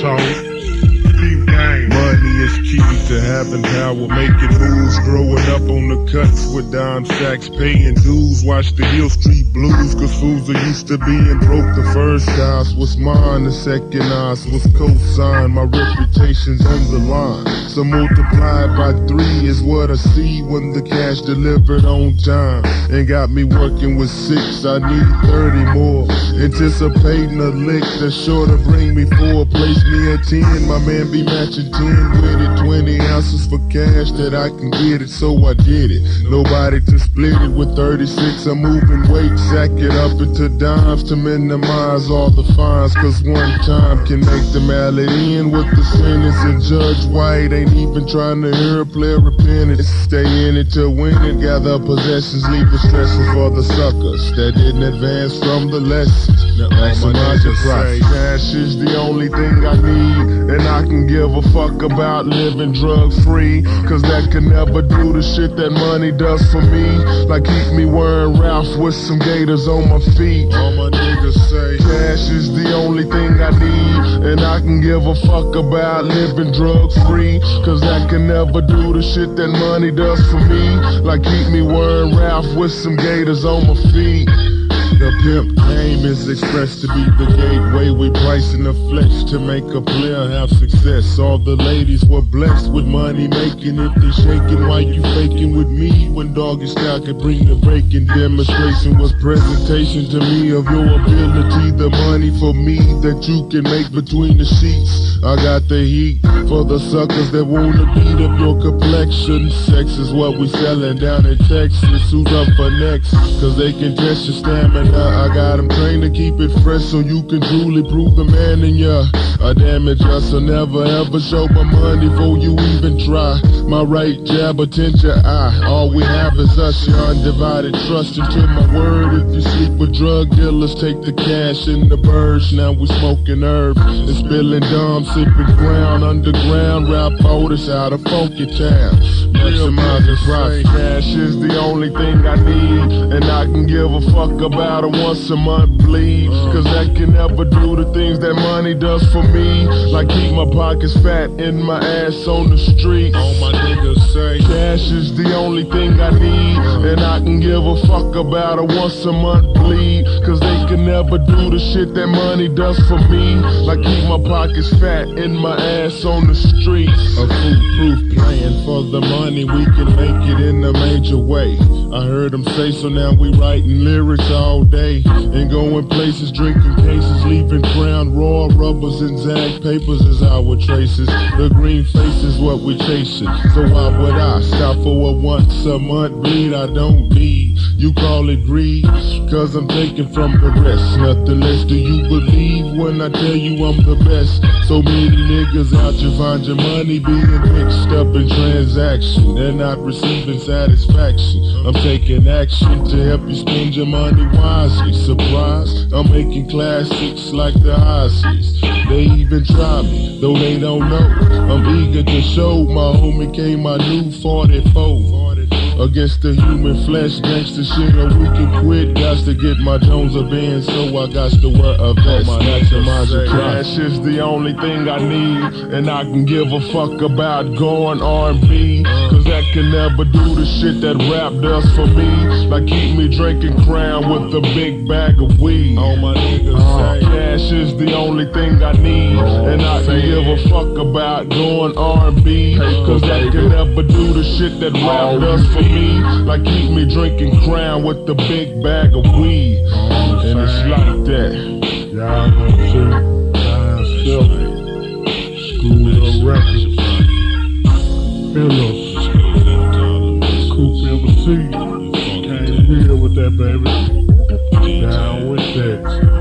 talk. To having power, making moves, growing up on the cuts with dime stacks, paying dues, watch the Hill Street Blues, cause fools are used to being broke. The first house was mine, the second house was co-signed, my reputation's on the line. So multiplied by three is what I see when the cash delivered on time. And got me working with six, I need 30 more. Anticipating a lick that's sure to bring me four. Place me at 10, my man be matching 10 with it. 20 ounces for cash that I can get it, so I did it. Nobody to split it with 36, I'm moving weight, sack it up into dimes to minimize all the fines. Cause one time can make the mallet in with the sentence. And Judge White ain't even trying to hear a player repent it. Stay in it to win it, gather possessions, leave the stresses for the suckers that didn't advance from the lessons. Maximize your profit. Cash is the only thing I need, and I can give a fuck about living drug free. Cause that can never do the shit that money does for me. Like keep me wearing Ralph with some gators on my feet. All my niggas say cash is the only thing I need, and I can give a fuck about living drug free. Cause that can never do the shit that money does for me. Like keep me wearing Ralph with some gators on my feet. The pimp name is expressed to be the gateway. We price in the flesh to make a player have success. All the ladies were blessed with money making it. They shaking why you faking with me. When doggy style could bring the breaking demonstration was presentation to me of your ability. The money for me that you can make between the sheets. I got the heat for the suckers that wanna beat up your complexion. Sex is what we selling down in Texas. Who's up for next? Cause they can test your stamina. I got them trained to keep it fresh so you can truly prove the man in ya. I damage us, so never ever show my money before you even try. My right jab, attention, eye. All we have is us, your undivided trust into my word. If you sleep with drug dealers, take the cash and the birds. Now we smoking herb and spilling dumb, sipping ground underground. Rap artists out of funky town. Maximize the profit. Cash is the only thing I need, and I can give a fuck about it once a month, bleed. Cause that can never do the things that money does for me. Like keep my pockets fat and my ass on the street. All my niggas say cash is the only thing I need, and I can give a fuck about it once a month, bleed. Cause they can never do the shit that money does for me. Like keep my pockets fat and my ass on the streets. A foolproof plan for the money, we can make it in a major way. I heard them say so now we writing lyrics all day and going places, drinking cases, leaving crown raw rubbers and zag papers is our traces. The green face is what we chasing. So why would I stop for a once a month bleed? I don't need. You call it greed, cause I'm taking from the rest. Nothing less. Do you believe when I tell you I'm the best? So many niggas out you find your money being mixed up in transaction. They're not receiving satisfaction. I'm taking action to help you spend your money wisely. Surprise, I'm making classics like the Aussies. They even try me, though they don't know. I'm eager to show my homie came my new 44 against the human flesh, gangster shit, or we can quit. Got to get my Jones a band, so I got to wear a vest. Maximize your cash is the only thing I need, and I can give a fuck about going R&B, cause that can never do the shit that rap does for me. Like keep me drinking crown with a big bag of weed. All my niggas uh, say cash is the only thing I need. And I can give a fuck about doing R&B. Cause that can never do the shit that rap does for me. Like keep me drinking crown with the big bag of weed. And it's like that. Y'all know School of records. Pillows. Coop MC. Can't deal with that, baby. Down with that.